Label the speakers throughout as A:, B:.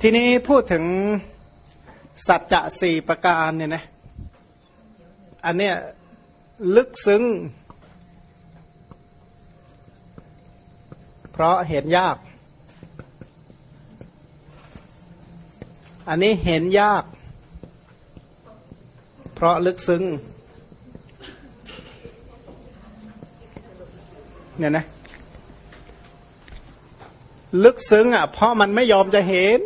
A: ทีนี้พูดถึงสัจจะสี่ประการเนี่ยนะอันเนี้ยลึกซึ้ง เพราะเห็นยาก อันนี้เห็นยาก เพราะลึกซึ้งเนี่ยนะ ลึกซึ้งอะ เพราะมันไม่ยอมจะเห็น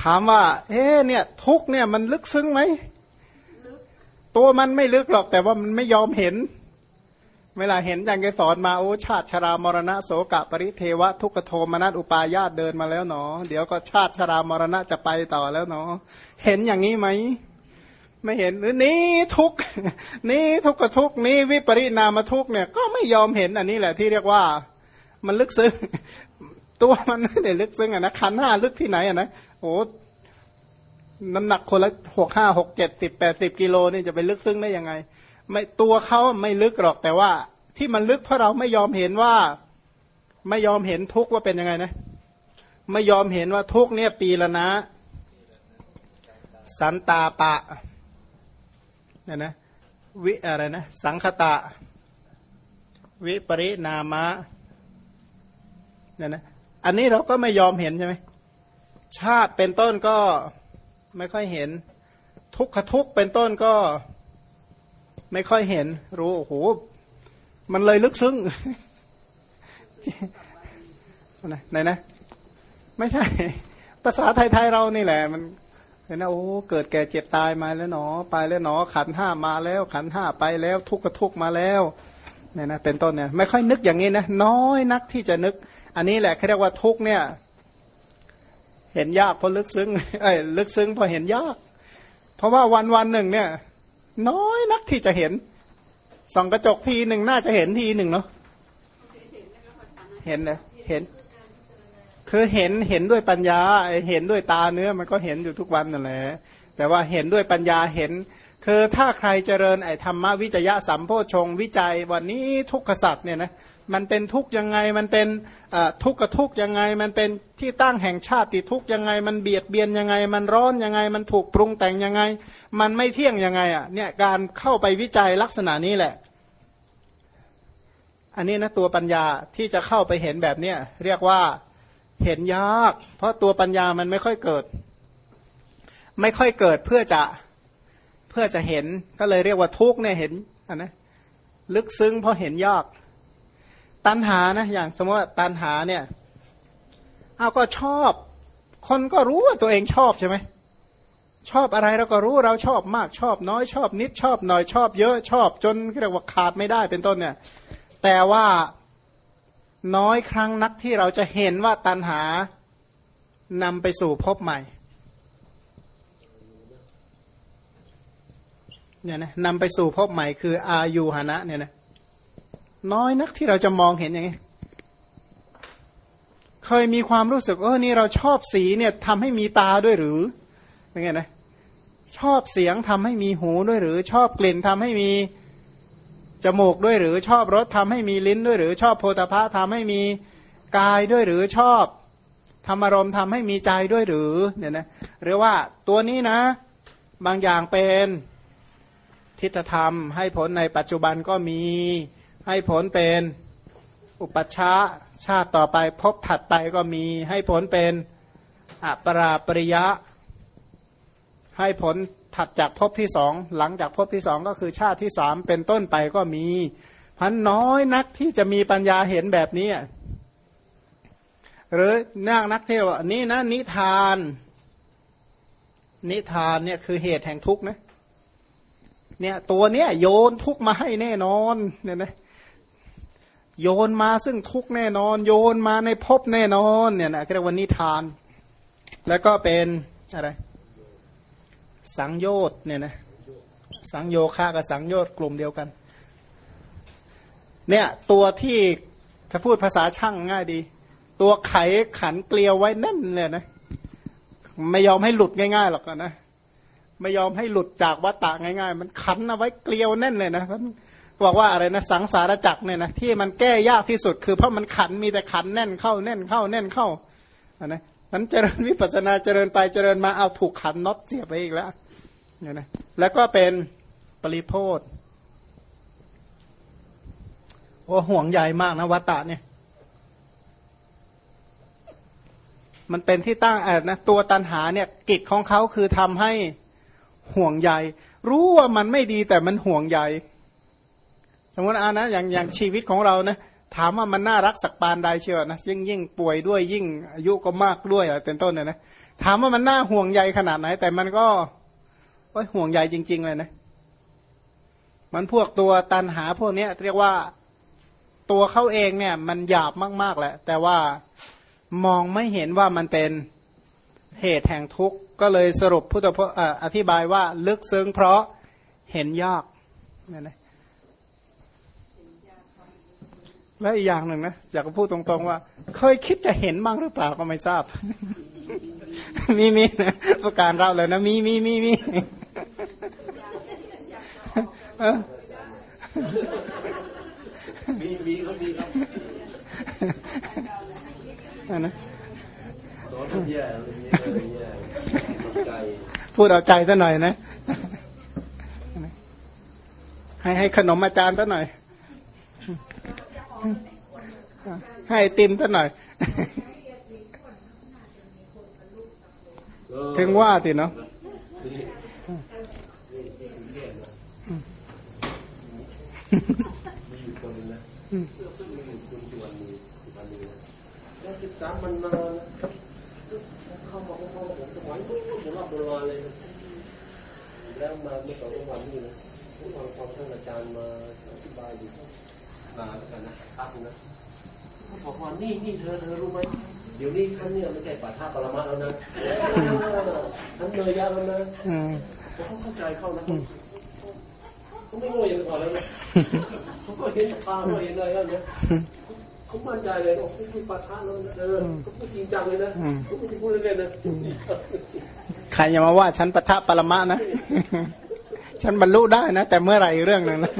A: ถามว่า เอ๊เนี่ย ทุกเนี่ยมันลึกซึ้งไหมตัวมันไม่ลึกหรอกแต่ว่ามันไม่ยอมเห็น เวลาเห็นอย่างแกสอนมาโอ้ชาติชรามรณะโสกะปริเทวะ ทุกขโทมนัสอุปายาตเดินมาแล้วเนาะเดี๋ยวก็ชาติชรามรณะจะไปต่อแล้วเนาะเห็นอย่างนี้ไหมไม่เห็นหรือนี่ทุกนี่ทุกขทุกนี่วิปริณามทุกเนี่ย ก็ไม่ยอมเห็นอันนี้แหละที่เรียกว่า มันลึกซึ้งตัวมันไม่ได้ลึกซึ้งอะนะขันห้าลึกที่ไหนอะนะโอ้น้ำหนักคนละหกห้าหกเจ็ดสิบแปดสิบกิโลนี่จะไปลึกซึ้งได้ยังไง ไม่ตัวเขาไม่ลึกหรอกแต่ว่า ที่มันลึกเพราะเราไม่ยอมเห็นว่า ไม่ยอมเห็นทุกว่าเป็นยังไงนะ ไม่ยอมเห็นว่าทุกเนี่ยปีละนะ สันตาปะเนี่ยนะวิอะไรนะ สังคตะ วิปริณามะ เนี่ยนะอันนี้เราก็ไม่ยอมเห็นใช่ไหมชาติเป็นต้นก็ไม่ค่อยเห็น ทุกขทุกเป็นต้นก็ไม่ค่อยเห็น รู้โอ้โหมันเลยลึกซึ้งไหนนะ ไม่ใช่ ภาษาไทยๆเรานี่แหละ มันเห็นนะโอ้เกิดแก่เจ็บตายมาแล้วหนอ ไปแล้วหนอ ขันห้ามาแล้ว ขันห้าไปแล้ว ทุกข์ก็ทุกมาแล้วเนี่ยนะเป็นต้นเนี่ยไม่ค่อยนึกอย่างนี้นะน้อยนักที่จะนึก อันนี้แหละเขาเรียกว่าทุกข์เนี่ย เห็นยากเพราะลึกซึ้งเอ้ยลึกซึ้งเพราะเห็นยาก เพราะว่าวันวันหนึ่งเนี่ย น้อยนักที่จะเห็นส่องกระจกทีหนึ่งน่าจะเห็นทีหนึ่งเนาะเห็นเลยเห็น คือเห็นเห็นด้วยปัญญา เห็นด้วยตาเนื้อมันก็เห็นอยู่ทุกวันนั่นแหละแต่ว่าเห็นด้วยปัญญาเห็น คือถ้าใครเจริญไอ้ธรรมวิจยะสัมโพชงวิจัยวันนี้ทุกขสัตว์เนี่ยนะ มันเป็นทุกยังไง มันเป็นทุกข์กับทุกยังไง มันเป็นที่ตั้งแห่งชาติทุกยังไง มันเบียดเบียนยังไง มันร้อนยังไง มันถูกปรุงแต่งยังไง มันไม่เที่ยงยังไงอะเนี่ยการเข้าไปวิจัยลักษณะนี้แหละ อันนี้นะตัวปัญญาที่จะเข้าไปเห็นแบบเนี้ยเรียกว่าเห็นยาก เพราะตัวปัญญามันไม่ค่อยเกิด ไม่ค่อยเกิดเพื่อจะเพื่อจะเห็นก็เลยเรียกว่าทุกเนี่ยเห็นอันนะลึกซึ้งเพราะเห็นยาก ตันหานะอย่างสมมติว่าตันหาเนี่ยเอาก็ชอบ คนก็รู้ว่าตัวเองชอบใช่ไหมชอบอะไรเราก็รู้เราชอบมากชอบน้อยชอบนิดชอบหน่อยชอบเยอะชอบจนเรียกว่าขาดไม่ได้เป็นต้นเนี่ย แต่ว่าน้อยครั้งนักที่เราจะเห็นว่าตันหานำไปสู่พบใหม่เนี่ยนะนำไปสู่พบใหม่คืออายุหนะเนี่ยนะ น้อยนักที่เราจะมองเห็นอย่างนี้เคยมีความรู้สึกเออนี่เราชอบสีเนี่ยทำให้มีตาด้วยหรือเป็นไงนะชอบเสียงทำให้มีหูด้วยหรือ ชอบกลิ่นทำให้มีจมูกด้วยหรือ ชอบรสทำให้มีลิ้นด้วยหรือ ชอบโพธาภะทำให้มีกายด้วยหรือชอบธรรมารมทำให้มีใจด้วยหรือเนี่ยนะหรือว่าตัวนี้นะ บางอย่างเป็นทิฏฐธรรม ให้ผลในปัจจุบันก็มี ให้ผลเป็นอุปชฌะชาติต่อไปพบถัดไปก็มีให้ผลเป็นอัปราปริยะ ให้ผลถัดจากภพที่สองหลังจากภพที่สองก็คือชาติที่สามเป็นต้นไปก็มีพันน้อยนักที่จะมีปัญญาเห็นแบบนี้ หรือนักนักเทว่านี่นะ นิทาน นิทานเนี่ยคือเหตุแห่งทุกข์นะเนี่ยตัวเนี้ยโยนทุกข์มาให้แน่นอนเนี่ยนะ โยนมาซึ่งทุกแน่นอน โยนมาในภพแน่นอนเนี่ยนะเรียกว่านิทาน แล้วก็เป็นอะไรสังโยชน์เนี่ยนะสังโยคะกับสังโยชน์กลุ่มเดียวกัน เนี่ยตัวที่ถ้าพูดภาษาช่างง่ายดี ตัวไขขันเกลียวไว้แน่นเลยนะ ไม่ยอมให้หลุดง่ายๆหรอกนะไม่ยอมให้หลุดจากวัฏฏะง่าย ๆ มันขันเอาไว้เกลียวแน่นเลยนะ บอกว่าอะไรนะสังสารจักเนี่ยนะที่มันแก้ยากที่สุด คือเพราะมันขันมีแต่ขันแน่นเข้าแน่นเข้าแน่นเข้านะนั้นเจริญวิปัสนาเจริญไปเจริญมาเอาถูกขันน็อตเสียบไปอีกแล้วเนี่ยนะแล้วก็เป็นปริโพธโอ้ห่วงใหญ่มากนะวัตตะเนี่ย มันเป็นที่ตั้งแอนะตัวตันหาเนี่ยกิจของเขาคือทำให้ห่วงใยรู้ว่ามันไม่ดีแต่มันห่วงใยส มมติอานะอย่างอย่างชีวิตของเรานะถามว่ามันน่ารักสักปานใดเชียวนะยิ่งยิ่งป่วยด้วยยิ่งอายุก็มากด้วยอะไรเป็นต้นเนี่ยนะถามว่ามันน่าห่วงใยขนาดไหน แต่มันก็ห่วงใยจริง ๆ เลยนะ มันพวกตัวตันหาพวกเนี้ย เรียกว่าตัวเขาเองเนี่ย มันหยาบมากๆแหละ แต่ว่ามองไม่เห็นว่ามันเป็นเหตุแห่งทุกข์ ก็เลยสรุปพุทธพจน์อธิบายว่าลึกซึ้งเพราะเห็นยากนี่นะ และอีกอย่างหนึ่งนะอยากจะพูดตรงๆว่า เคยคิดจะเห็นบ้างหรือเปล่าก็ไม่ทราบ มีมีนะประการเราเลยนะมีมีมีมี
B: มีมีเขามีครับ
A: นะ
B: สอนเยี่ยใจ
A: พูดเอาใจซะหน่อยนะ ให้ให้ขนมอาจารย์ซะหน่อย ให้ติมซะหน่อย ถึงว่าสิเนาะ
B: ศึกษามันนานเข้ามาเข้ามาผมสมัยโบราณโบราณเลยแล้วมาเมื่อสองวันนี้นะผมฟังความท่านอาจารย์มาอธิบายอยู่นานแล้วกันนะครับนะบอกว่านี่นี่เธอเธอรู้ไหมเดี๋ยวนี้ท่านเนี่ยไม่ใช่ปัทภาปรมาแล้วนะท่านเนยยาแล้วนะเขาเข้า ใจเข้านะเขาไม่โง่ยังก่อนแล้วนะเขาก็เห็นตาเขาเห็นอะไรแล้วเนี่ยเขามั่นใจเลยว่าเขาปะทะแล้วนะเออเขาพูดจริงจังเลยนะเขาไม่ได้พูดเล่นๆนะ
A: ใครอย่ามาว่าฉันปะทะปรมะนะฉันบรรลุได้นะ แต่เมื่อไหร่เรื่องหนึ่งนะ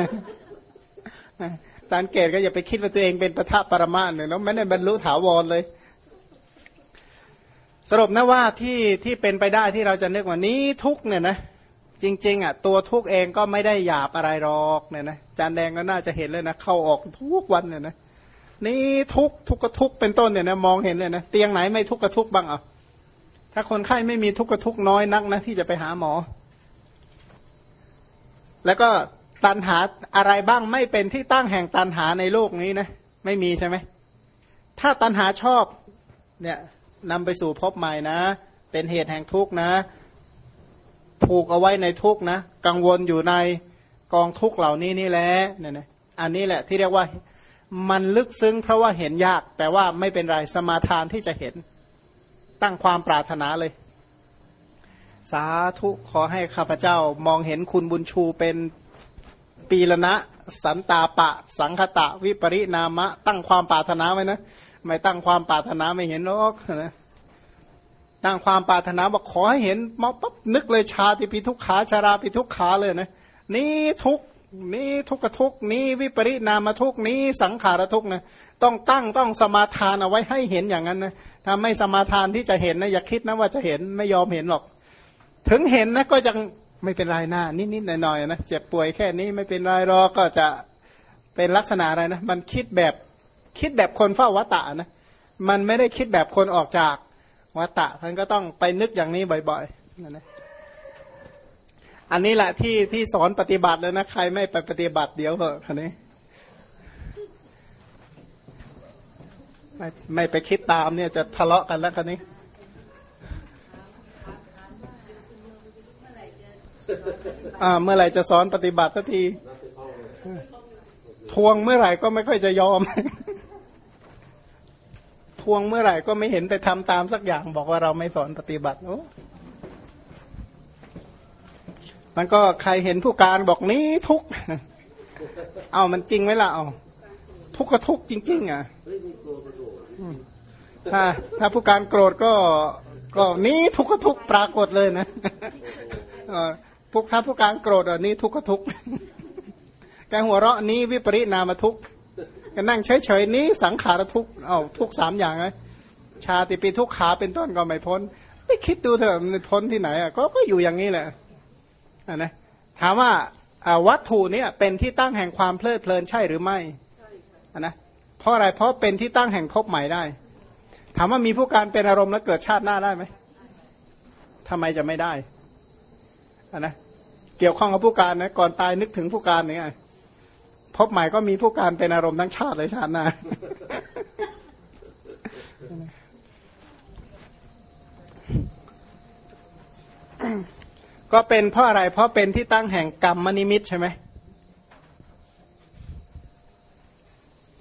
A: อาจารย์เกตก็อย่าไปคิดว่าตัวเองเป็นปะทะปรมาเนี่ยแล้วไม่ได้บรรลุถาวรเลย สรุปนะว่าที่ที่เป็นไปได้ที่เราจะนึกว่านี้ทุกเนี่ยนะ จริงๆอะตัวทุกเองก็ไม่ได้หยาบอะไรหรอกเนี่ยนะจานแดงก็น่าจะเห็นเลยนะเข้าออกทุกวันเนี่ยนะนี่ทุกทุกกระทุกเป็นต้นเนี่ยนะมองเห็นเลยนะเตียงไหนไม่ทุกกระทุกบ้างอะถ้าคนไข้ไม่มีทุกกระทุกน้อยนักนะที่จะไปหาหมอ แล้วก็ตันหาอะไรบ้างไม่เป็นที่ตั้งแห่งตันหาในโลกนี้นะไม่มีใช่ไหมถ้าตันหาชอบเนี่ยนำไปสู่พบใหม่นะ เป็นเหตุแห่งทุกข์นะ ผูกเอาไว้ในทุกนะ กังวลอยู่ในกองทุกเหล่านี้นี่แหละเนี่ยนะอันนี้แหละที่เรียกว่ามันลึกซึ้งเพราะว่าเห็นยาก แต่ว่าไม่เป็นไรสมาทานที่จะเห็น ตั้งความปรารถนาเลย สาธุขอให้ข้าพเจ้ามองเห็นคุณบุญชูเป็นปีละนะสันตาปะ สังคตะ วิปริณามะ ตั้งความปรารถนาไว้นะ ไม่ตั้งความปรารถนาไม่เห็นหรอกนะ ตั้งความปรารถนาบอกขอให้เห็นมอปั๊บนึกเลยชาติปีทุกขาชาราปีทุกขาเลยนะนี่ทุกนี้ทุกขทุกนี้วิปริณามทุกนี้สังขารทุกนะต้องตั้งต้องสมาทานเอาไว้ให้เห็นอย่างนั้นนะถ้าไม่สมาทานที่จะเห็นนะอย่าคิดนะว่าจะเห็นไม่ยอมเห็นหรอก ถึงเห็นนะก็ยังไม่เป็นไรหน้านิดๆหน่อยๆนะเจ็บป่วยแค่นี้ไม่เป็นไรหรอกก็จะเป็นลักษณะอะไรนะ มันคิดแบบคิดแบบคนเฝ้าวัตตะนะมันไม่ได้คิดแบบคนออกจาก วัตตะท่านก็ต้องไปนึกอย่างนี้บ่อยๆนะนะอันนี้แหละที่ที่สอนปฏิบัติเลยนะใครไม่ไปปฏิบัติเดี๋ยวเหอะคันนี้ไม่ไม่ไปคิดตามเนี่ยจะทะเลาะกันแล้วคันนี้อ่าเมื่อไหร่จะสอนปฏิบัติทันที ทวงเมื่อไหร่ก็ไม่ค่อยจะยอม วงเมื่อไหร่ก็ไม่เห็นไปทำตามสักอย่าง บอกว่าเราไม่สอนปฏิบัติโอ้มันก็ใครเห็นผู้การบอกนี้ทุก เอามันจริงไหมล่ะเอาทุกข์ก็ทุกข์จริง ๆ อะถ้าถ้าผู้การโกรธก็ก็นี้ทุกข์ก็ทุกข์ปรากฏเลยนะพวกถ้าผู้การโกรธอะนี้ทุกข์ก็ทุกข์แกหัวเราะนี้วิปริณามทุกข์ ก็นั่งเฉยๆนี้สังขารทุกเอาทุกสามอย่างไงชาติปีทุกขาเป็นต้นก็ไม่พ้นไม่คิดดูเถอะมันพ้นที่ไหนอะก็ก็อยู่อย่างนี้แหละอะนะถามว่าวัตถุเนี่ยเป็นที่ตั้งแห่งความเพลิดเพลินใช่หรือไม่อะนะเพราะอะไรเพราะเป็นที่ตั้งแห่งพบใหม่ได้ ถามว่ามีผู้การเป็นอารมณ์แล้วเกิดชาติหน้าได้ไหมทำไมจะไม่ได้อะนะเกี่ยวข้องกับผู้การนะก่อนตายนึกถึงผู้การเนี่ย พบใหม่ก็มีผู้การเป็นอารมณ์ทั้งชาติเลยชาติหน้าก็เป็นเพราะอะไร เพราะเป็นที่ตั้งแห่งกรรมมนิมิตใช่ไหม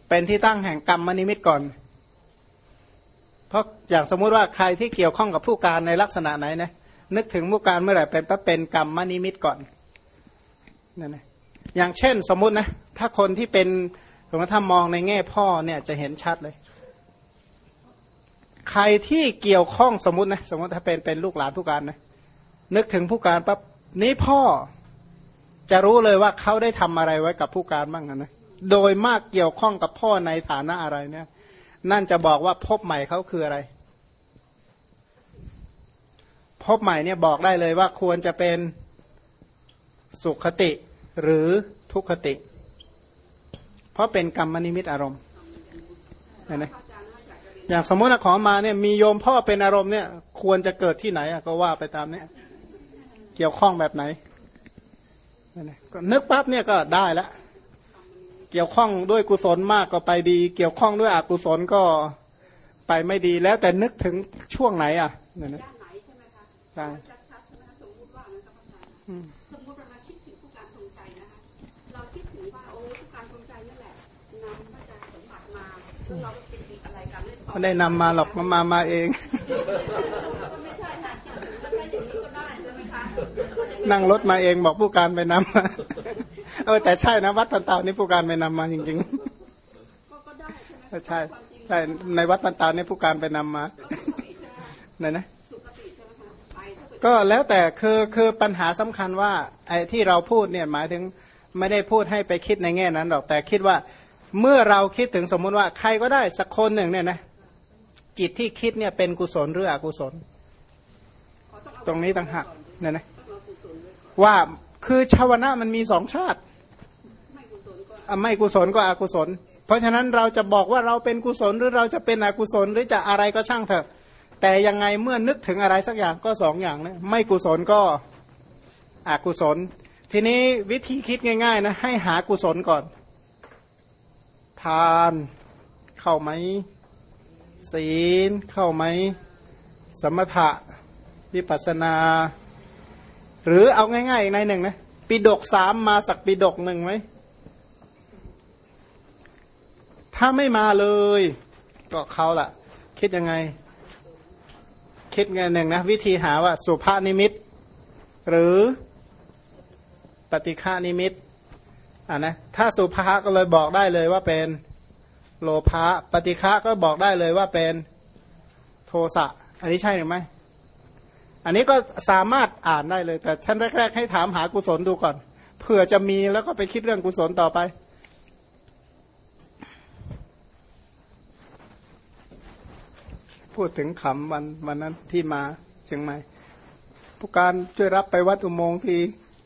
A: เป็นที่ตั้งแห่งกรรมมนิมิตก่อน เพราะอย่างสมมุติว่าใครที่เกี่ยวข้องกับผู้การในลักษณะไหนนะนึกถึงผู้การเมื่อไหร่เป็นปเป็นกรรมมนิมิตก่อนนั่นนะอย่างเช่นสมมุตินะ ถ้าคนที่เป็นสมมติถ้ามองในแง่พ่อเนี่ยจะเห็นชัดเลย ใครที่เกี่ยวข้องสมมตินะสมมติถ้าเป็นเป็นลูกหลานผู้การนะนึกถึงผู้การปั๊บนี้พ่อจะรู้เลยว่าเขาได้ทำอะไรไว้กับผู้การบ้างนะโดยมากเกี่ยวข้องกับพ่อในฐานะอะไรเนี่ย นั่นจะบอกว่าพบใหม่เขาคืออะไร พบใหม่เนี่ยบอกได้เลยว่าควรจะเป็นสุขติหรือทุกขติ เพราะเป็นกรรมนิมิตอารมณ์เห็นไหมอย่างสมมติขอมาเนี่ยมีโยมพ่อเป็นอารมณ์เนี่ย ควรจะเกิดที่ไหนก็ว่าไปตามเนี้ยเกี่ยวข้องแบบไหนก็นึกปั๊บเนี่ยก็ได้ล้วเกี่ยวข้องด้วยกุศลมากก็ไปดี เกี่ยวข้องด้วยอกุศลก็ไปไม่ดีแล้วแต่นึกถึงช่วงไหนอะเนี่ยนะใช่
C: ไรกันเล่น
A: ไม่ได้นำมาหรอกมามามาเอง นั่งรถมาเองบอกผู้การไปนำเออแต่ใช่นะวัดตันเตานี่ผู้การไปนำมาจริงๆใช่ใช่ในวัดตันเตานี่ผู้การไปนำมาไหนนะก็แล้วแต่คือคือปัญหาสำคัญว่าไอ้ที่เราพูดเนี่ยหมายถึงไม่ได้พูดให้ไปคิดในแง่นั้นหรอกแต่คิดว่า เมื่อเราคิดถึงสมมุติว่าใครก็ได้สักคนหนึ่งเนี่ยนะจิตที่คิดเนี่ยเป็นกุศลหรืออกุศล ตรงนี้ต่างหากเนี่ยนะว่าคือชาวนะมันมีสองชาติไม่กุศลก็อกุศล เพราะฉะนั้นเราจะบอกว่าเราเป็นกุศลหรือเราจะเป็นอกุศลหรือจะอะไรก็ช่างเถอะ แต่ยังไงเมื่อนึกถึงอะไรสักอย่างก็สองอย่างนะไม่กุศลก็อกุศล ทีนี้วิธีคิดง่าย ๆ นะ ให้หากุศลก่อนานเข้าไหมศีลเข้าไหมสมถะวิปัสนา หรือเอาง่ายๆในหนึ่งนะปีดกสามมาสักปีดกหนึ่งไหมถ้าไม่มาเลย ก็เขาล่ะ คิดยังไง คิดไงหนึ่งนะ วิธีหาว่า สุภานิมิต หรือปฏิฆานิมิต อ่านะถ้าสุภาก็เลยบอกได้เลยว่าเป็นโลภะปฏิฆะก็บอกได้เลยว่าเป็นโทสะอันนี้ใช่หรือไม่อันนี้ก็สามารถอ่านได้เลย แต่ชั้นแรก ๆ ให้ถามหากุศลดูก่อนเผื่อจะมีแล้วก็ไปคิดเรื่องกุศลต่อไปพูดถึงขำวันวันนั้นที่มาเชียงใหม่ผู้การช่วยรับไปวัดอุโมงค์ที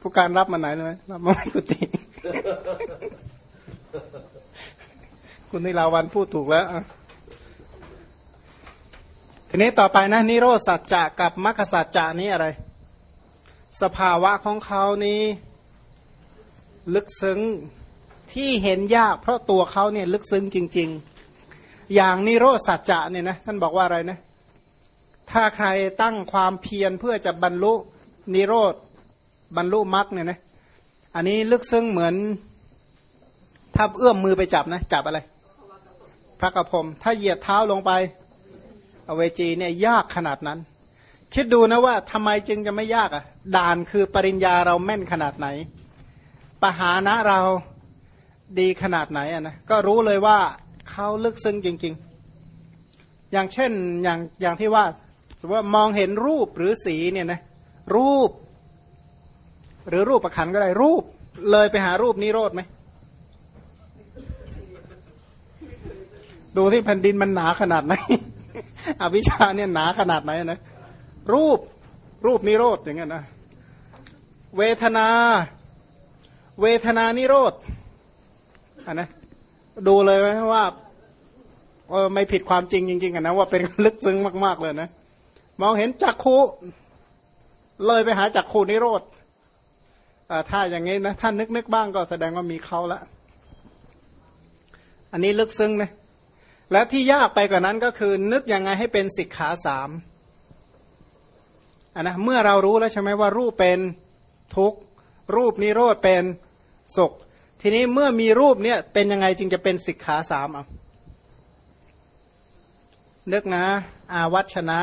A: ผู้การรับมาไหนเลยรับมาไม่กุฏิ คุณนิลาวันพูดถูกแล้วทีนี้ต่อไปนะนิโรสัจจะกับมรรคสัจจะนี้อะไร สภาวะของเขานี้ ลึกซึ้งที่เห็นยากเพราะตัวเขาเนี่ยลึกซึ้งจริง ๆ อย่างนิโรสัจจะเนี่ยนะท่านบอกว่าอะไรนะ ถ้าใครตั้งความเพียรเพื่อจะบรรลุนิโรธบรรลุมรรคเนี่ยนะ อันนี้ลึกซึ้งเหมือนถ้าเอื้อมมือไปจับนะ จับอะไร พระกระพรมถ้าเหยียบเท้าลงไปอเวจีเนี่ยยากขนาดนั้น คิดดูนะว่าทำไมจึงจะไม่ยากอะ ด่านคือปริญญาเราแม่นขนาดไหนปหานะเราดีขนาดไหนอะนะก็รู้เลยว่าเขาลึกซึ้งจริง ๆ อย่างเช่นอย่างอย่างที่ว่าสมมติว่ามองเห็นรูปหรือสีเนี่ยนะรูป หรือรูปประคันก็ได้รูป เลยไปหารูปนิโรธไหมดูที่แผ่นดินมันหนาขนาดไหนอวิชชาเนี่ยหนาขนาดไหนนะรูปรูปนิโรธอย่างเงี้ยนะเวทนา เวทนานิโรธอันนะดูเลยไหมว่าเออไม่ผิดความจริงจริงๆกันนะว่าเป็นลึกซึ้งมาก ๆ เลยนะ มองเห็นจักขุเลยไปหาจักขุนิโรธ ถ้าอย่างนี้นะท่านนึกนึกบ้างก็แสดงว่ามีเขาละ อันนี้ลึกซึ้งนะและที่ยากไปกว่านั้นก็คือ นึกยังไงให้เป็นสิกขาสามอันนะเมื่อเรารู้แล้วใช่ไหมว่ารูปเป็นทุกข์รูปนิโรธเป็นสุข ทีนี้เมื่อมีรูปเนี่ยเป็นยังไงจึงจะเป็นสิกขาสามอะนึกนะ อาวัชนะ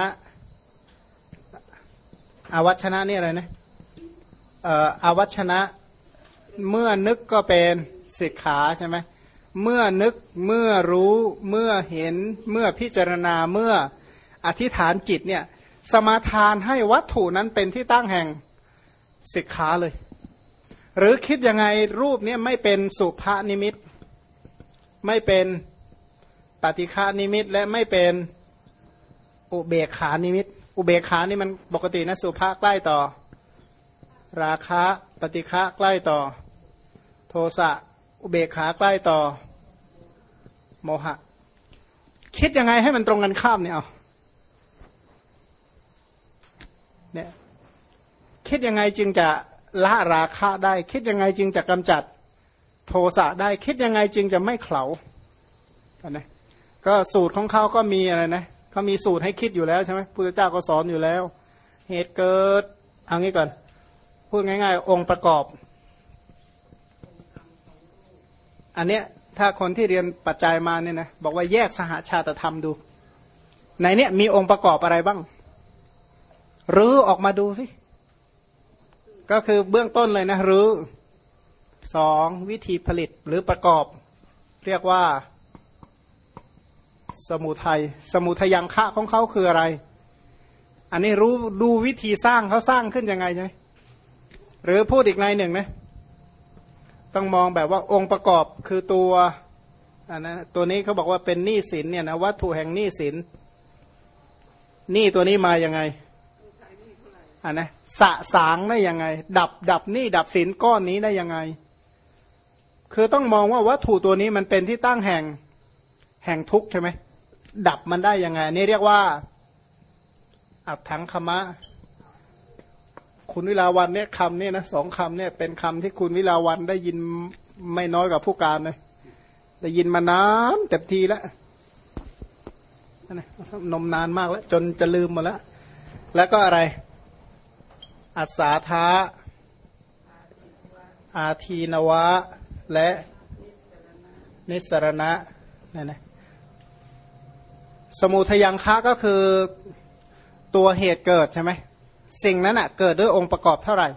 A: อาวัชนะนี่อะไรนะ อาวัชนะเมื่อนึกก็เป็นสิกขาใช่ไหมเมื่อนึกเมื่อรู้เมื่อเห็นเมื่อพิจารณาเมื่ออธิษฐานจิตเนี่ยสมาทานให้วัตถุนั้นเป็นที่ตั้งแห่งสิกขาเลย หรือคิดยังไงรูปเนี้ไม่เป็นสุภานิมิต ไม่เป็นปฏิฆานิมิตและไม่เป็นอุเบกขานิมิต อุเบกขานี่มันปกตินะสุภาใกล้ต่อ ราคะปฏิฆะใกล้ต่อ โทสะอุเบกขาใกล้ต่อ โมหะ คิดยังไงให้มันตรงกันข้ามเนี่ยเอาเนี่ยคิดยังไงจึงจะละราคะได้ คิดยังไงจึงจะกำจัดโทสะได้คิดยังไงจึงจะไม่เข่าอันนะก็สูตรของเขาก็มีอะไรนะเขามีสูตรให้คิดอยู่แล้วใช่ไหมพุทธเจ้าก็สอนอยู่แล้ว เหตุเกิดเอางี้ก่อน พูดง่าย ๆ องค์ประกอบ อันเนี้ยถ้าคนที่เรียนปัจจัยมาเนี่ยนะบอกว่าแยกสหชาตธรรมดู ในเนี้ยมีองค์ประกอบอะไรบ้างหรือออกมาดูสิ ก็คือเบื้องต้นเลยนะหรือสองวิธีผลิตหรือประกอบ เรียกว่า สมุทัยสมุทยังคะของเขาคืออะไร อันนี้รู้ดูวิธีสร้างเขาสร้างขึ้นยังไงใช่ หรือพูดอีกในหนึ่งนะต้องมองแบบว่าองค์ประกอบคือตัวอันนะตัวนี้เขาบอกว่าเป็นหนี้สินเนี่ยนะวัตถุแห่งหนี้สินหนี้ตัวนี้มาอย่างไงอันนะสะสางได้ยังไง ดับดับหนี้ดับสินก้อนนี้ได้ยังไง คือต้องมองว่าวัตถุตัวนี้มันเป็นที่ตั้งแห่งแห่งทุกข์ใช่ไหมดับมันได้ยังไงนี่เรียกว่าอับถังคมะ คุณวิลาวันเนี่ยคำเนี่ยนะสองคำเนี่ยเป็นคำที่คุณวิลาวันได้ยินไม่น้อยกว่าผู้การเลยได้ยินมานานเต็มทีแล้วนมนานมากแล้ว จนจะลืมหมดแล้ว แล้วก็อะไร อัศาธาอาทีนวะ และนิสรณะนั่นนะสมุทยังคะก็คือตัวเหตุเกิดใช่ไหม สิ่งนั้นอะเกิดด้วยองค์ประกอบเท่าไหร่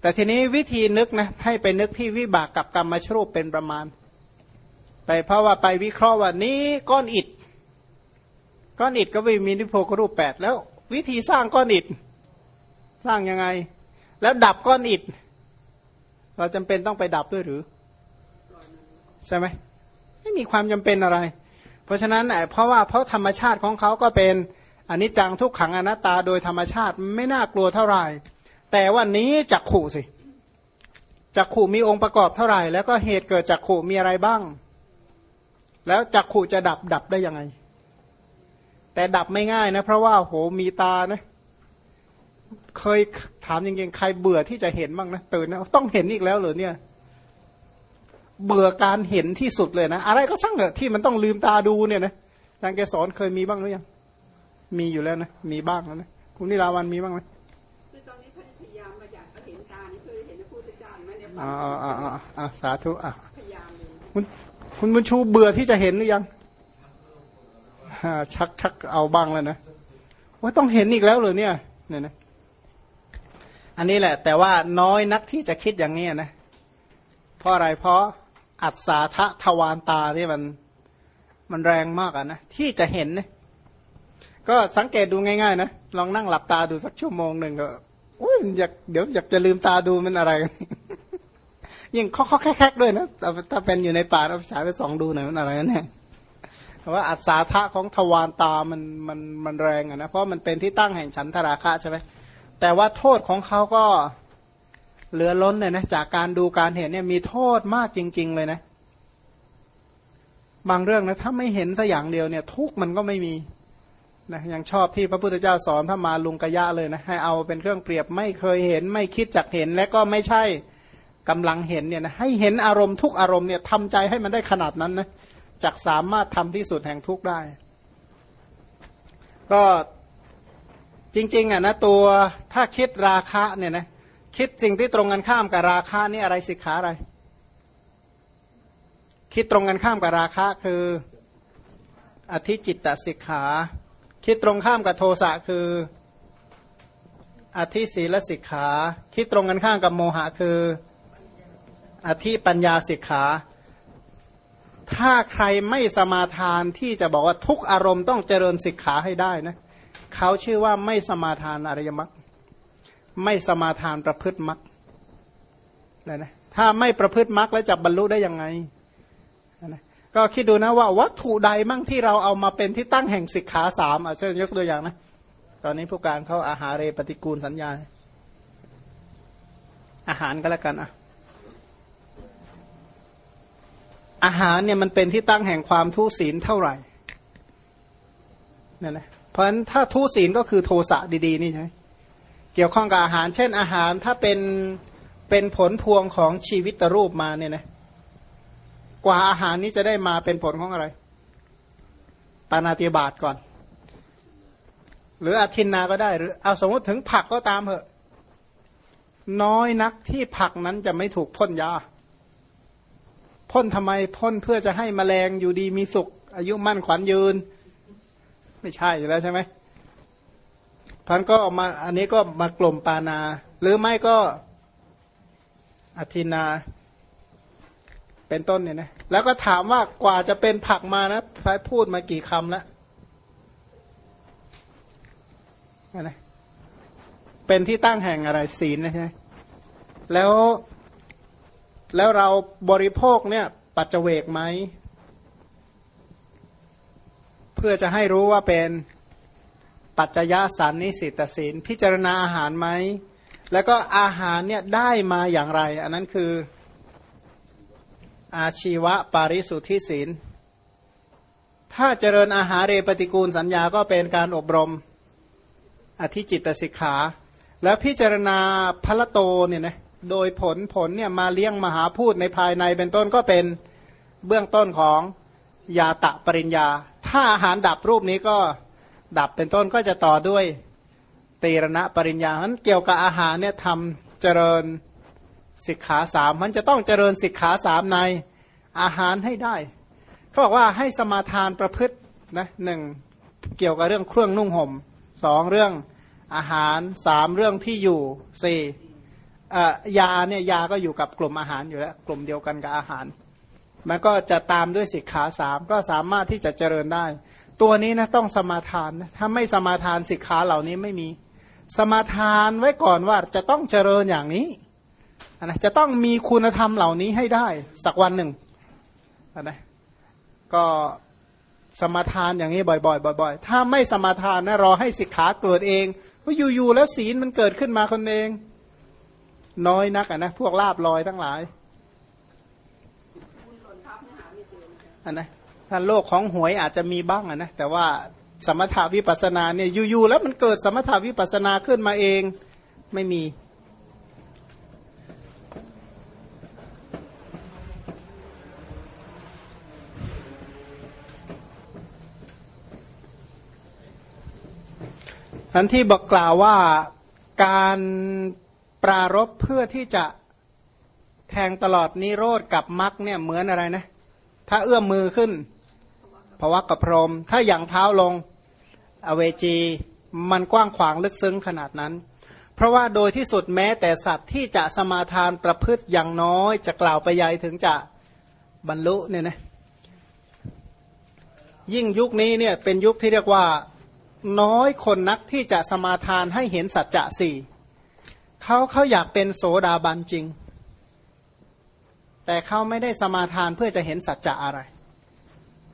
A: แต่ทีนี้วิธีนึกนะให้ไปนึกที่วิบากกับกรรมมาชรูปเป็นประมาณ ไปเพราะว่าไปวิเคราะห์ว่านี้ก้อนอิฐก้อนอิฐก็ไม่มีนิโพกรูปแปดแล้ว วิธีสร้างก้อนอิฐสร้างยังไง แล้วดับก้อนอิฐเราจำเป็นต้องไปดับด้วยหรือใช่ไหมไม่มีความจำเป็นอะไร เพราะฉะนั้นเพราะว่าเพราะธรรมชาติของเขาก็เป็น อันนี้จังทุกขังอนัตตาโดยธรรมชาติไม่น่ากลัวเท่าไหร่ แต่วันนี้จักขู่สิจักขู่มีองค์ประกอบเท่าไหร่ แล้วก็เหตุเกิดจักขู่มีอะไรบ้าง แล้วจักขู่จะดับดับได้ยังไง แต่ดับไม่ง่ายนะ เพราะว่าโหมีตานะเคยถามจริงๆใครเบื่อที่จะเห็นบ้างนะตื่นนะต้องเห็นอีกแล้วเหรอเนี่ย เบื่อการเห็นที่สุดเลยนะ อะไรก็ช่างเถอะที่มันต้องลืมตาดูเนี่ยนะทางแกสอนเคยมีบ้างหรือยัง มีอยู่แล้วนะ มีบ้างแล้วนะคุณนิราวันมีบ้างไหม
C: คือตอนนี้พยายามมาอยากเห็นตานี่คือเห็นพระพุทธเจ้าไหมเนี่ย
A: อ่าอ่าอ่าอ่าสาธุอะ
C: พยายามเลย
A: คุณคุณบุญชูเบื่อที่จะเห็นหรือยังชักชักเอาบ้างแล้วนะว่าต้องเห็นอีกแล้วเหรอเนี่ยเนี่ยนะอันนี้แหละ แต่ว่าน้อยนักที่จะคิดอย่างนี้นะเพราะอะไรเพราะอัศาทะทวารตาที่มันมันแรงมากอะนะที่จะเห็นนะ ก็สังเกตดูง่ายๆนะลองนั่งหลับตาดูสักชั่วโมงหนึ่งก็อุ้ยอยากเดี๋ยวอยากจะลืมตาดูมันอะไรยิ่งเคาะแคกๆด้วยนะถ้าเป็นอยู่ในป่าเราฉายไปส่องดูหน่อยมันอะไรนั่นแต่ว่าอัศาทะของทวารตามันมันมันแรงอะนะเพราะมันเป็นที่ตั้งแห่งฉันทราคะใช่ไหมแต่ว่าโทษของเขาก็เหลือล้นเลยนะจากการดูการเห็นเนี่ยมีโทษมากจริง ๆ เลยนะ บางเรื่องนะถ้าไม่เห็นสัอย่างเดียวเนี่ย ทุกมันก็ไม่มี นะยังชอบที่พระพุทธเจ้าสอนพระมาลุงกะยะเลยนะให้เอาเป็นเครื่องเปรียบไม่เคยเห็น ไม่คิดจักเห็นและก็ไม่ใช่กำลังเห็นเนี่ยนะให้เห็นอารมณ์ทุกอารมณ์เนี่ยทำใจให้มันได้ขนาดนั้นนะจักสามารถทำที่สุดแห่งทุกได้ ก็จริงๆอะนะตัวถ้าคิดราคะเนี่ยนะคิดสิ่งที่ตรงกันข้ามกับราคะนี่อะไรสิกขาอะไร คิดตรงกันข้ามกับราคะคือ อธิจิตตสิกขา คิดตรงข้ามกับโทสะคืออธิศีลสิกขา คิดตรงกันข้ามกับโมหะคืออธิปัญญาสิกขา ถ้าใครไม่สมาทานที่จะบอกว่าทุกอารมณ์ต้องเจริญสิกขาให้ได้นะเขาชื่อว่าไม่สมาทานอริยมรรคไม่สมาทานประพฤติมรรคนะนะถ้าไม่ประพฤติมรรคแล้วจะบรรลุได้ยังไง ก็คิดดูนะว่าวัตถุใดมั่งที่เราเอามาเป็นที่ตั้งแห่งสิกขาสามอะเช่นยกตัวอย่างนะ ตอนนี้ผู้การเขาอาหารเรปฏิกูลสัญญา อาหารก็แล้วกันอะ อาหารเนี่ยมันเป็นที่ตั้งแห่งความทุศีลเท่าไหร่เนี่ยนะเพราะฉะนั้นถ้าทุศีลก็คือโทสะดีๆ นี่ใช่เกี่ยวข้องกับอาหาร เช่นอาหารถ้าเป็นเป็นผลพวงของชีวิตรูปมาเนี่ยนะ กว่าอาหารนี้จะได้มาเป็นผลของอะไร ปานาติบาตก่อน หรืออาทินนาก็ได้ หรือเอาสมมติถึงผักก็ตามเถอะ น้อยนักที่ผักนั้นจะไม่ถูกพ่นยา พ่นทำไมพ่นเพื่อจะให้มแมลงอยู่ดีมีสุข อายุมั่นขวัญยืน ไม่ใช่อยู่แล้วใช่ไหมพันก็ออกมาอันนี้ก็มากล่มปานา หรือไม่ก็อธินา เป็นต้นเนี่ยนะแล้วก็ถามว่ากว่าจะเป็นผักมานะพายพูดมากี่คำแล้วนะเป็นที่ตั้งแห่งอะไรศีลนะใช่ไหมแล้วแล้วเราบริโภคเนี่ย ปัจเจเวกไหม เพื่อจะให้รู้ว่าเป็นปัจจยสันนิสิตศีล พิจารณาอาหารไหม แล้วก็อาหารเนี่ยได้มาอย่างไร อันนั้นคือ อาชีวะปาริสุทธิศีล ถ้าเจริญอาหารเรปฏิกูลสัญญาก็เป็นการอบรม อธิจิตสิกขา แล้วพิจารณาพระโตเนี่ยนะโดยผลผลเนี่ยมาเลี้ยงมหาพูดในภายในเป็นต้นก็เป็นเบื้องต้นของยาตะปริญญา ถ้าอาหารดับรูปนี้ก็ดับเป็นต้นก็จะต่อด้วยตีรณะปริญญาฉะนั้นเกี่ยวกับอาหารเนี่ยทำเจริญ สิกขาสามมันจะต้องเจริญสิกขาสามในอาหารให้ได้ เขาบอกว่าให้สมาทานประพฤตินะหนึ่งเกี่ยวกับเรื่องเครื่องนุ่งห่มสองเรื่องอาหารสามเรื่องที่อยู่สี่ยาเนี่ยยาก็อยู่กับกลุ่มอาหารอยู่แล้ว กลุ่มเดียวกันกับอาหาร มันก็จะตามด้วยสิกขาสามก็สามารถที่จะเจริญได้ ตัวนี้นะต้องสมาทานถ้าไม่สมาทานสิกขาเหล่านี้ไม่มี สมาทานไว้ก่อนว่าจะต้องเจริญอย่างนี้ นะจะต้องมีคุณธรรมเหล่านี้ให้ได้สักวันหนึ่งนะก็สมาทานอย่างนี้บ่อยๆบ่อยๆ ถ้าไม่สมาทานนะรอให้สิกขาเกิดเองว่าอยู่ๆแล้วศีลมันเกิดขึ้นมาคนเอง น้อยนักอะนะพวกลาบลอยทั้งหลายอันนะถ้าโลกของหวยอาจจะมีบ้างนะแต่ว่าสมถาวิปัสนาเนี่ยอยู่ๆแล้วมันเกิดสมถาวิปัสนาขึ้นมาเองไม่มี อันที่บอกกล่าวว่าการปรารบเพื่อที่จะแทงตลอดนิโรธกับมรรคเนี่ยเหมือนอะไรนะ ถ้าเอื้อมมือขึ้นภวะกับพรม ถ้าอย่างเท้าลงอเวจีมันกว้างขวางลึกซึ้งขนาดนั้น เพราะว่าโดยที่สุดแม้แต่สัตว์ที่จะสมาทานประพฤติอย่างน้อยจะกล่าวไปยัยถึงจะบรรลุเนี่ยนะยิ่งยุคนี้เนี่ยเป็นยุคที่เรียกว่า น้อยคนนักที่จะสมาทานให้เห็นสัจจะสี่เขาเขาอยากเป็นโสดาบันจริง แต่เขาไม่ได้สมาทานเพื่อจะเห็นสัจจะอะไร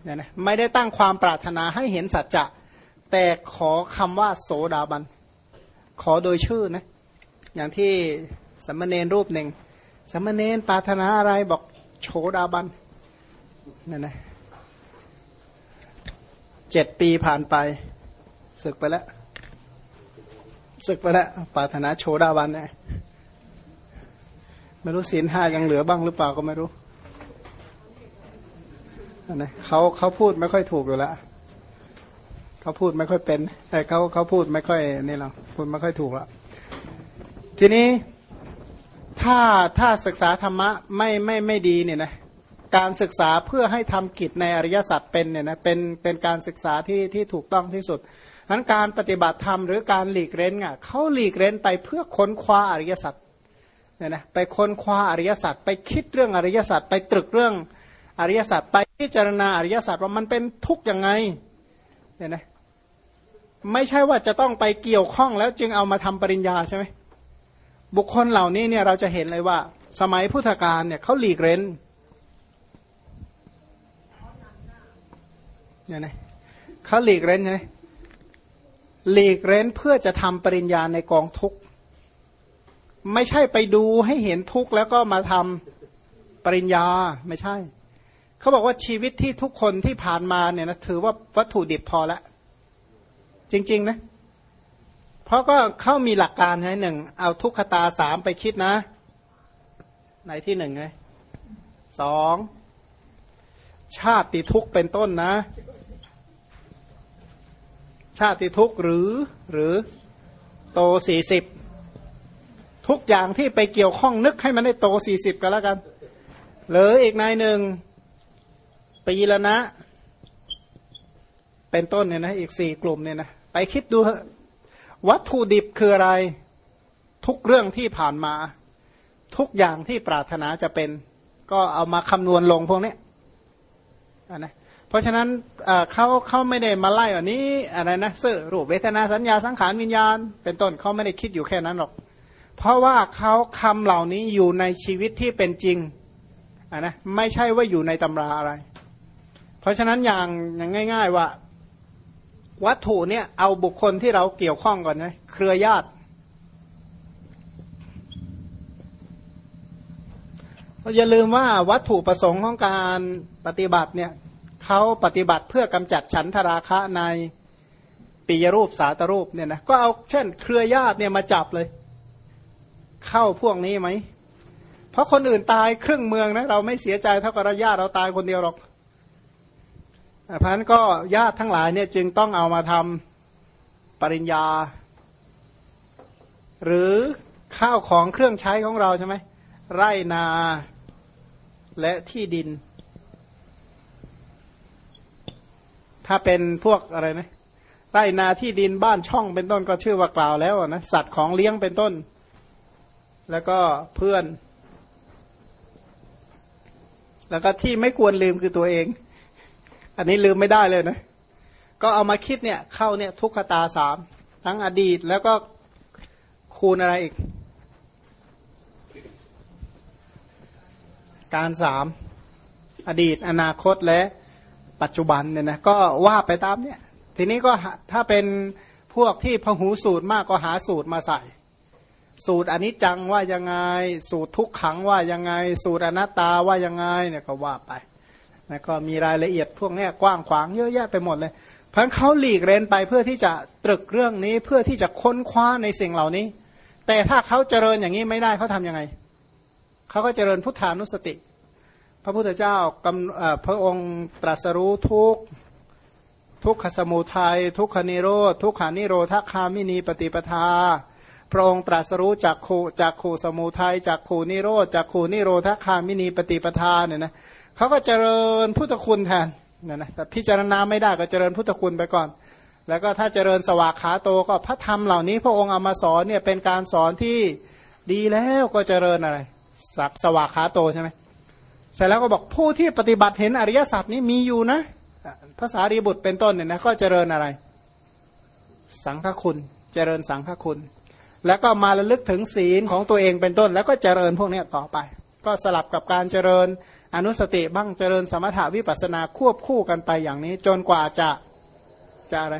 A: เนี่ยนะไม่ได้ตั้งความปรารถนาให้เห็นสัจจะแต่ขอคำว่าโสดาบัน ขอโดยชื่อนะอย่างที่สมณเณรรูปหนึ่งสมณเณรปรารถนาอะไรบอกโฉดาบันนั่นนะเจ็ดปีผ่านไป ศึกไปแล้วศึกไปแล้วปาถนาโฉดาบันเนี่ยไม่รู้ศีลห้ายังเหลือบ้างหรือเปล่าก็ไม่รู้นะเขาเขาพูดไม่ค่อยถูกอยู่แล้วเขาพูดไม่ค่อยเป็นแต่เขาเขาพูดไม่ค่อยนี่เราพูดไม่ค่อยถูกแล้วทีนี้ถ้าถ้าศึกษาธรรมะไม่ไม่ไม่ดีเนี่ยนะการศึกษาเพื่อให้ทำกิจในอริยสัจเป็นเนี่ยนะเป็นเป็นการศึกษาที่ที่ถูกต้องที่สุด นั้นการปฏิบัติธรรมหรือการหลีกเล้นอะเขาหลีกเล้นไปเพื่อค้นคว้าอริยสัจเนี่ยนะไปค้นคว้าอริยสัจไปคิดเรื่องอริยสัจไปตรึกเรื่องอริยสัจไปพิจารณาอริยสัจว่ามันเป็นทุกข์ยังไงเนี่ยนะไม่ใช่ว่าจะต้องไปเกี่ยวข้องแล้วจึงเอามาทำปริญญาใช่ไหมบุคคลเหล่านี้เนี่ยเราจะเห็นเลยว่า สมัยพุทธกาลเนี่ยเขาหลีกเล้นเนี่ยนะเขาหลีกเล้นไง หลีกเล้นเพื่อจะทำปริญญาในกองทุกข์ ไม่ใช่ไปดูให้เห็นทุกข์แล้วก็มาทำปริญญาไม่ใช่ เขาบอกว่าชีวิตที่ทุกคนที่ผ่านมาเนี่ยนะถือว่าวัตถุดิบพอแล้วจริง ๆ นะ เพราะก็เขามีหลักการให้หนึ่ง เอาทุกขตาสามไปคิดนะในที่หนึ่งไงสองชาติทุกเป็นต้นนะ ชาติทุกข์หรือหรือโตสี่สิบทุกอย่างที่ไปเกี่ยวข้องนึกให้มันได้โตสี่สิบกันแล้วกันหรืออีกนายหนึ่งปีละนะ เป็นต้นเนี่ยนะอีกสี่กลุ่มเนี่ยนะไปคิดดูวัตถุดิบคืออะไร ทุกเรื่องที่ผ่านมา ทุกอย่างที่ปรารถนาจะเป็น ก็เอามาคำนวณลงพวกนี้นะ เพราะฉะนั้นเขาเขาไม่ได้มาไล่อันนี้อะไรนะเสื้อรูปเวทนาสัญญาสังขารวิญญาณ เป็นต้นเขาไม่ได้คิดอยู่แค่นั้นหรอก เพราะว่าเขาคำเหล่านี้อยู่ในชีวิตที่เป็นจริงอะนะไม่ใช่ว่าอยู่ในตำราอะไร เพราะฉะนั้นอย่างอย่างง่าย ๆว่าวัตถุเนี่ยเอาบุคคลที่เราเกี่ยวข้องก่อนนะเครือญาติอย่าลืมว่าวัตถุประสงค์ของการปฏิบัติเนี่ย เขาปฏิบัติเพื่อกำจัดฉันทราคะในปิยรูปสาตรูปเนี่ยนะก็เอาเช่น เครือญาติเนี่ยมาจับเลย เข้าพวกนี้ไหม เพราะคนอื่นตายครึ่งเมืองนะเราไม่เสียใจเท่ากับญาติเราตายคนเดียวหรอกเพราะนั้นก็ญาติทั้งหลายเนี่ยจึงต้องเอามาทำปริญญา หรือข้าวของเครื่องใช้ของเราใช่ไหมไร่นาและที่ดิน ถ้าเป็นพวกอะไรนะไร่นาที่ดินบ้านช่องเป็นต้นก็ชื่อว่ากล่าวแล้วนะสัตว์ของเลี้ยงเป็นต้น แล้วก็เพื่อน แล้วก็ที่ไม่ควรลืมคือตัวเอง อันนี้ลืมไม่ได้เลยนะ ก็เอามาคิดเนี่ยเข้าเนี่ยทุกขตาสามทั้งอดีตแล้วก็คูณอะไรอีก การสามอดีตอนาคตและ ปัจจุบันเนี่ยนะก็ว่าไปตามเนี่ยทีนี้ก็ถ้าเป็นพวกที่พหูสูตรมากก็หาสูตรมาใส่ สูตรอนิจจังว่ายังไง สูตรทุกขังว่ายังไง สูตรอนัตตาว่ายังไงเนี่ยก็ว่าไปนะก็มีรายละเอียดพวกนี้กว้างขวางเยอะแยะไปหมดเลยเพราะเขาหลีกเรนไปเพื่อที่จะตรึกเรื่องนี้เพื่อที่จะค้นคว้าในสิ่งเหล่านี้ แต่ถ้าเขาเจริญอย่างนี้ไม่ได้เขาทํำยังไงเขาก็เจริญพุทธานุสติ พระพุทธเจ้ากำพระองค์ตรัสรู้ทุกทุกขสมุทัยทุกขนิโรธทุกขานิโรธคามินีปฏิปทา พระองค์ตรัสรู้จากขูจากขูสมุทัยจากขูนิโรธจากขูนิโรธคามินีปฏิปทาเนี่ยนะเขาก็เจริญพุทธคุณแทนนะนะแต่พิจารณาไม่ได้ก็เจริญพุทธคุณไปก่อน แล้วก็ถ้าเจริญสวากขาโตก็พระธรรมเหล่านี้ พระองค์เอามาสอนเนี่ยเป็นการสอนที่ดีแล้วก็เจริญอะไรสักสวากขาโตใช่ไหม เสร็จแล้วก็บอกผู้ที่ปฏิบัติเห็นอริยสัจนี้มีอยู่นะภาษารีบุตรเป็นต้นเนี่ยนะก็เจริญอะไร สังฆคุณ เจริญสังฆคุณ แล้วก็มาระลึกถึงศีลของตัวเองเป็นต้น แล้วก็เจริญพวกนี้ต่อไป ก็สลับกับการเจริญอนุสติบ้างเจริญสมถาวิปัสนาควบคู่กันไปอย่างนี้ จนกว่าจะจะอะไร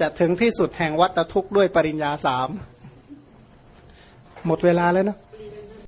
A: จะถึงที่สุดแห่งวัตทุกข์ด้วยปริญญาสามหมดเวลาแล้วเนาะ